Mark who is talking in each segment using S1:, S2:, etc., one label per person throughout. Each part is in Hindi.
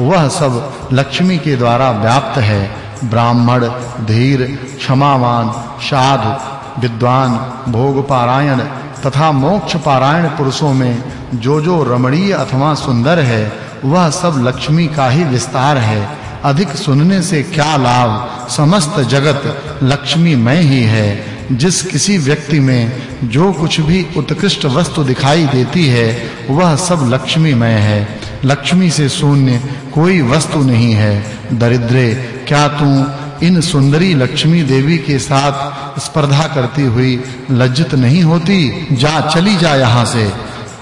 S1: वह सब लक्ष्मी के द्वारा व्याप्त है। ब्राह्मण, धीर, क्षमावान, साधु, विद्वान भोग पारायण तथा मोक्ष पारायण पुरुषों में जो जो रमणीय अथवा सुंदर है, वह सब लक्ष्मी का ही विस्तार है। अधिक सुनने से क्या लाभ? समस्त जगत लक्ष्मी में ही है। जिस किसी व्यक्ति में जो कुछ भी उत्कृष्ट वस्तु दिखाई देती है, वह सब लक्ष्मी में है। लक्ष्मी से शून्य कोई वस्तु नहीं है। दरिद्रे, क्या तू इन सुंदरी लक्ष्मी देवी के साथ स्पर्धा करती हुई लज्जित नहीं होती? जा, चली जा यहाँ से।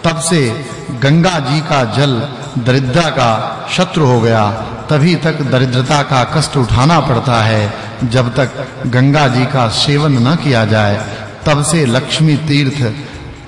S1: तब से गंगा जी का जल दरिद्रता का शत्रु हो गया। तभी तक दरिद्रता का कष्ट उठाना पड़ता है। जब तक गंगा जी का सेवन न किया जाए, तब से लक्ष्मी तीर्थ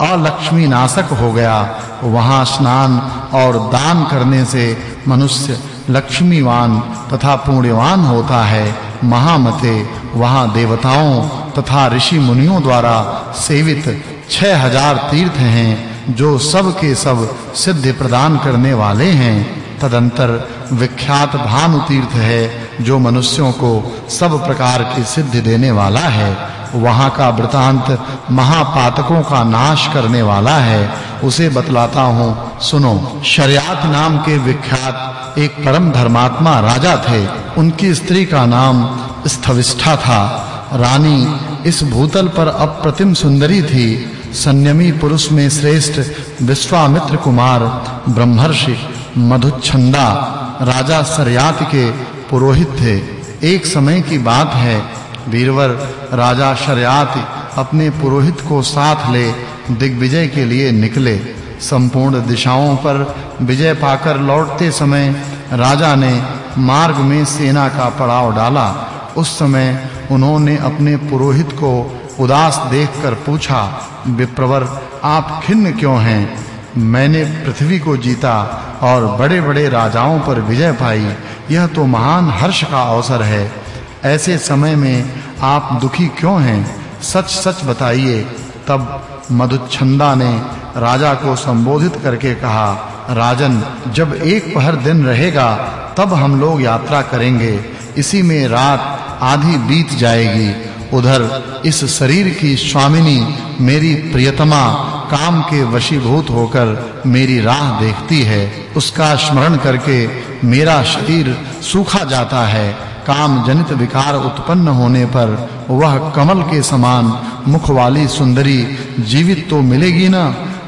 S1: अलक्ष्मी नाशक हो गया। वहाँ स्नान और दान करने से मनुष्य लक्ष्मीवान तथा पुण्यवान होता है। महामते, वहाँ देवताओं तथा ऋषि मुनियों द्वारा सेवित 6000 तीर्थ हैं, जो सब के सब सिद्धि प्रदान करने वाले हैं। तदंतर विख्यात भानु तीर्थ है, जो मनुष्यों को सब प्रकार की सिद्धि देने वाला है। वहाँ का वृतांत महापातकों का नाश करने वाला है, उसे बतलाता हूँ। सुनो, शरियात नाम के विख्यात एक परम धर्मात्मा राजा थे। उनकी स्त्री का नाम स्थविष्ठा था। रानी इस भूतल पर अप्रतिम सुंदरी थी। संयमी पुरुष में श्रेष्ठ विश्वामित्र कुमार, ब्रह्मर्षि मधुच्छंदा राजा सरयात के पुरोहित थे। एक समय की बात है वीरवर राजा शरयात अपने पुरोहित को साथ ले दिग्विजय के लिए निकले। संपूर्ण दिशाओं पर विजय पाकर लौटते समय राजा ने मार्ग में सेना का पड़ाव डाला। उस समय उन्होंने अपने पुरोहित को उदास देखकर पूछा, विप्रवर, आप खिन्न क्यों हैं? मैंने पृथ्वी को जीता और बड़े-बड़े राजाओं पर विजय पाई। यह तो महान हर्ष का अवसर है। ऐसे समय में आप दुखी क्यों हैं? सच-सच बताइए। तब मधुच्छंदा ने राजा को संबोधित करके कहा, राजन, जब एक पहर दिन रहेगा, तब हम लोग यात्रा करेंगे। इसी में रात आधी बीत जाएगी। उधर इस शरीर की स्वामिनी, मेरी प्रियतमा, काम के वशीभूत होकर मेरी राह देखती है। उसका स्मरण करके मेरा शरीर सूखा जाता है। काम जनित विकार उत्पन्न होने पर वह कमल के समान मुख वाली सुंदरी जीवित तो मिलेगी ना?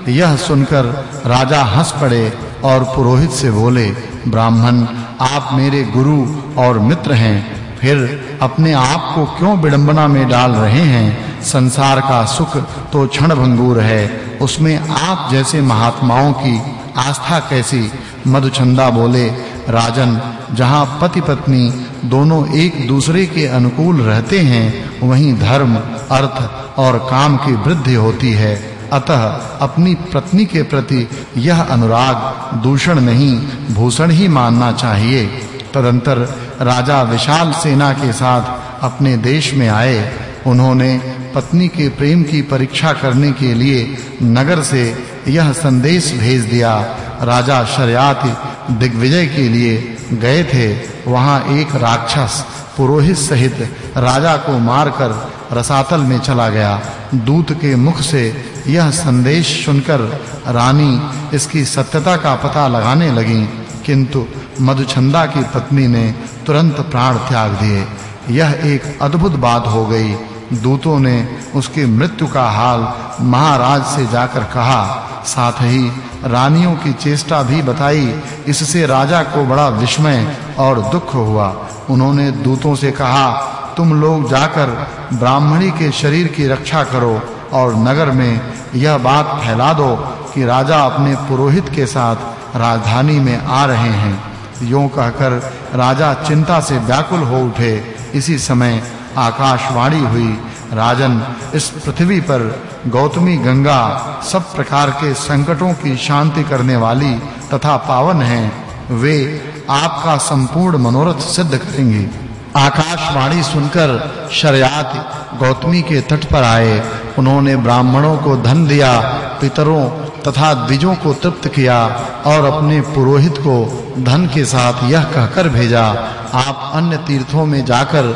S1: यह सुनकर राजा हंस पड़े और पुरोहित से बोले, ब्राह्मण, आप मेरे गुरु और मित्र हैं, फिर अपने आप को क्यों विडंबना में डाल रहे हैं? संसार का सुख तो क्षण भंगुर है, उसमें आप जैसे महात्माओं की आस्था कैसी? मधुचंदा बोले राजन, जहाँ पति पत्नी दोनों एक दूसरे के अनुकूल रहते हैं, वहीं धर्म, अर्थ और काम की वृद्धि होती है। अतः अपनी पत्नी के प्रति यह अनुराग दूषण नहीं, भूषण ही मानना चाहिए। तदंतर राजा विशाल सेना के साथ अपने देश में आए। उन्होंने पत्नी के प्रेम की परीक्षा करने के लिए नगर से यह संदेश भेज दिया। राजा शर्याति दिग्विजय के लिए गए थे, वहाँ एक राक्षस पुरोहित सहित राजा को मारकर रसातल में चला गया। दूत के मुख से यह संदेश सुनकर रानी इसकी सत्यता का पता लगाने लगी, किंतु मधुचंदा की पत्नी ने तुरंत प्राण त्याग दिए। यह एक अद्भुत बात हो गई। दूतों ने उसकी मृत्यु का हाल महाराज से जाकर कहा। साथ ही रानियों की चेष्टा भी बताई। इससे राजा को बड़ा विस्मय और दुख हुआ। उन्होंने दूतों से कहा, तुम लोग जाकर ब्राह्मणी के शरीर की रक्षा करो और नगर में यह बात फैला दो कि राजा अपने पुरोहित के साथ राजधानी में आ रहे हैं। यूँ कहकर राजा चिंता से व्याकुल हो उठे। इसी समय आकाशवाणी हुई। राजन, इस पृथ्वी पर गौतमी गंगा सब प्रकार के संकटों की शांति करने वाली तथा पावन है, वे आपका संपूर्ण मनोरथ सिद्ध करेंगी। आकाशवाणी सुनकर शर्यात गौतमी के तट पर आए। उन्होंने ब्राह्मणों को धन दिया पितरों तथा द्विजों को तृप्त किया और अपने पुरोहित को धन के साथ यह कहकर भेजा, आप अन्य तीर्थों में जाकर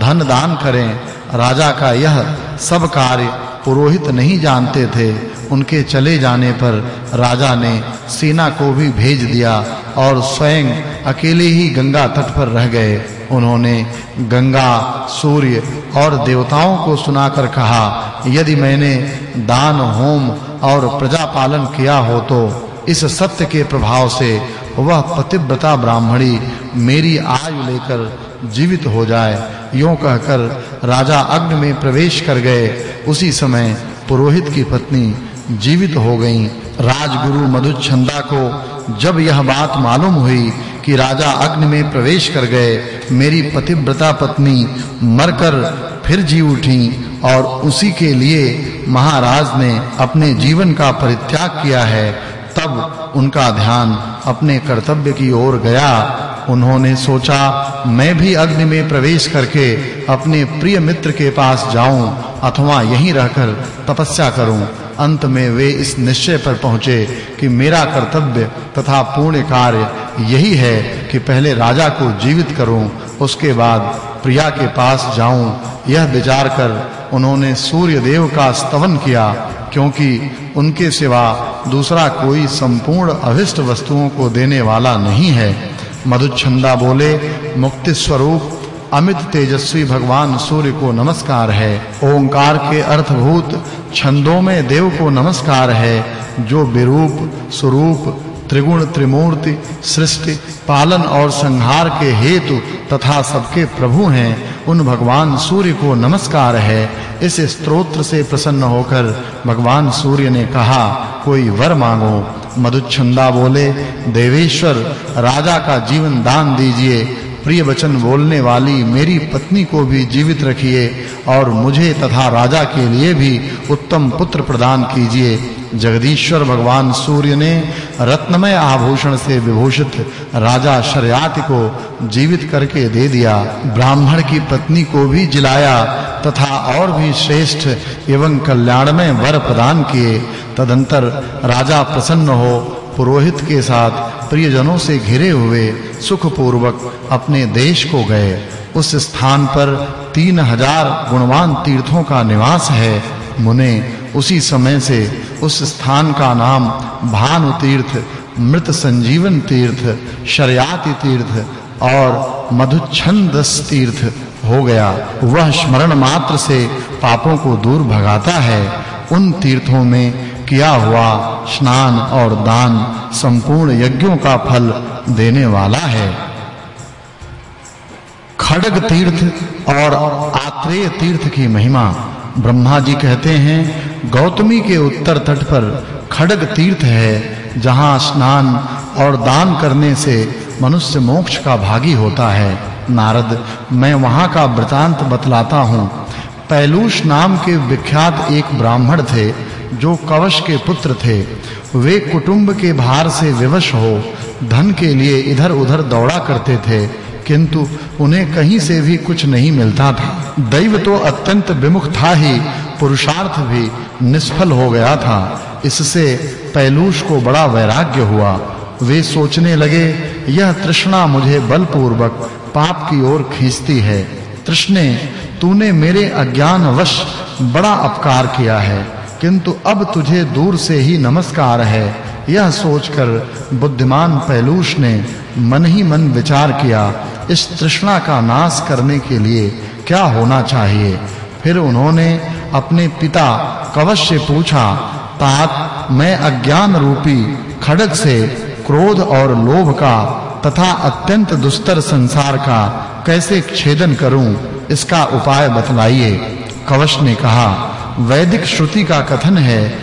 S1: धन दान करें। राजा का यह सब कार्य पुरोहित नहीं जानते थे। उनके चले जाने पर राजा ने सेना को भी भेज दिया और स्वयं अकेले ही गंगा तट पर रह गए। उन्होंने गंगा, सूर्य और देवताओं को सुनाकर कहा, यदि मैंने दान, होम और प्रजा पालन किया हो तो इस सत्य के प्रभाव से वह पतिव्रता ब्राह्मणी मेरी आयु लेकर जीवित हो जाए। यूँ कहकर राजा अग्नि में प्रवेश कर गए। उसी समय पुरोहित की पत्नी जीवित हो गईं। राजगुरु मधुचंदा को जब यह बात मालूम हुई कि राजा अग्नि में प्रवेश कर गए, मेरी पतिव्रता पत्नी मरकर फिर जी उठी और उसी के लिए महाराज ने अपने जीवन का परित्याग किया है, तब उनका ध्यान अपने कर्तव्य की ओर गया। उन्होंने सोचा, मैं भी अग्नि में प्रवेश करके अपने प्रिय मित्र के पास जाऊँ अथवा यहीं रहकर तपस्या करूँ। अंत में वे इस निश्चय पर पहुँचे कि मेरा कर्तव्य तथा पूर्ण कार्य यही है कि पहले राजा को जीवित करूँ, उसके बाद प्रिया के पास जाऊँ। यह विचार कर उन्होंने सूर्य देव का स्तवन किया, क्योंकि उनके सिवा दूसरा कोई संपूर्ण अभिष्ट वस्तुओं को देने वाला नहीं है। मधुचंदा बोले, मुक्ति स्वरूप अमित तेजस्वी भगवान सूर्य को नमस्कार है। ओंकार के अर्थभूत छंदों में देव को नमस्कार है। जो विरूप स्वरूप त्रिगुण, त्रिमूर्ति, सृष्टि, पालन और संहार के हेतु तथा सबके प्रभु हैं, उन भगवान सूर्य को नमस्कार है। इस स्तोत्र से प्रसन्न होकर भगवान सूर्य ने कहा, कोई वर मांगो मधुचंदा बोले, देवेश्वर, राजा का जीवन दान दीजिए प्रिय वचन बोलने वाली मेरी पत्नी को भी जीवित रखिए और मुझे तथा राजा के लिए भी उत्तम पुत्र प्रदान कीजिए। जगदीश्वर भगवान सूर्य ने रत्नमय आभूषण से विभूषित राजा शर्याति को जीवित करके दे दिया। ब्राह्मण की पत्नी को भी जिलाया तथा और भी श्रेष्ठ एवं कल्याणमय वर प्रदान किए। तदंतर राजा प्रसन्न हो, पुरोहित के साथ प्रियजनों से घिरे हुए सुखपूर्वक अपने देश को गए। उस स्थान पर तीन हज़ार गुणवान तीर्थों का निवास है। मुने उसी समय से उस स्थान का नाम भानु तीर्थ मृत संजीवन तीर्थ, शर्याति तीर्थ और मधुच्छंदस तीर्थ हो गया। वह स्मरण मात्र से पापों को दूर भगाता है। उन तीर्थों में किया हुआ स्नान और दान संपूर्ण यज्ञों का फल देने वाला है। खड़ग तीर्थ और आत्रेय तीर्थ की महिमा ब्रह्मा जी कहते हैं, गौतमी के उत्तर तट पर खड़ग तीर्थ है, जहाँ स्नान और दान करने से मनुष्य मोक्ष का भागी होता है। नारद, मैं वहाँ का वृतांत बतलाता हूँ। पैलूष नाम के विख्यात एक ब्राह्मण थे जो कवश के पुत्र थे, वे कुटुंब के भार से विवश हो, धन के लिए इधर-उधर दौड़ा करते थे, किंतु उन्हें कहीं से भी कुछ नहीं मिलता था। दैव तो अत्यंत विमुख था ही, पुरुषार्थ भी निष्फल हो गया था। इससे पैलूष को बड़ा वैराग्य हुआ। वे सोचने लगे, यह तृष्णा मुझे बलपूर्वक पाप की ओर खींचती है। तृष्णे, तूने मेरे अज्ञानवश बड़ा अपकार किया है। किंतु अब तुझे दूर से ही नमस्कार है। यह सोचकर बुद्धिमान पैलूष ने मन ही मन विचार किया, इस तृष्णा का नाश करने के लिए क्या होना चाहिए? फिर उन्होंने अपने पिता कवश से पूछा, तात, मैं अज्ञान रूपी, खड़ग से, क्रोध और लोभ का तथा अत्यंत दुस्तर संसार का कैसे छेदन करूँ, इसका उपाय बतलाइए। कवश ने कहा वैदिक श्रुति का कथन है।